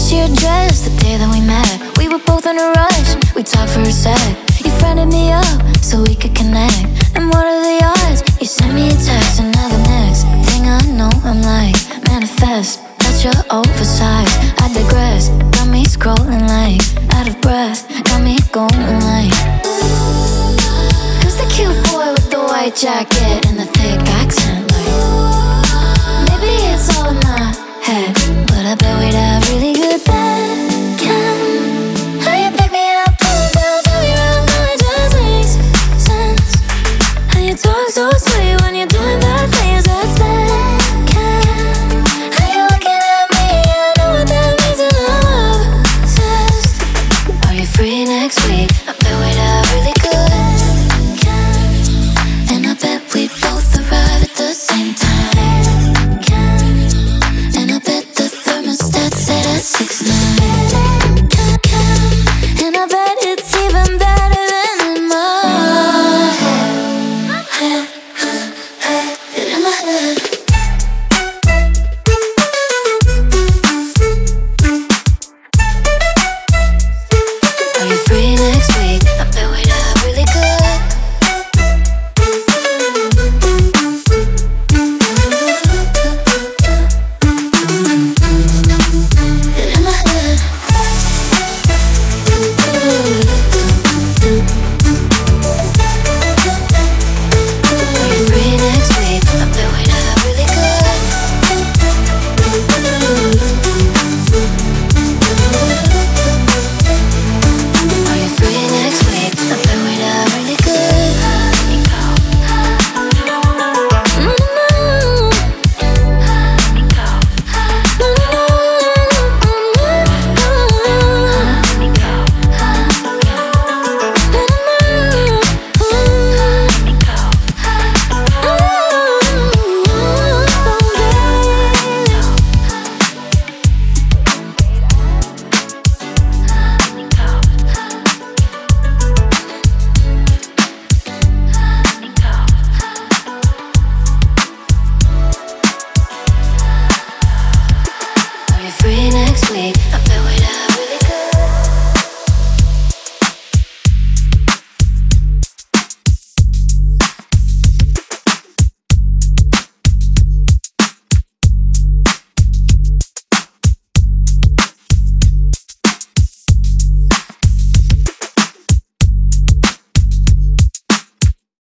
guess you dressed the day that we met. We were both in a rush, we talked for a sec. You friended me up so we could connect. And what are the odds? You sent me a text, and now the next thing I know, I'm like, manifest. That's your oversized. I digress, got me scrolling like out of breath, got me going like. Who's the cute boy with the white jacket That's it at six nine. And I bet.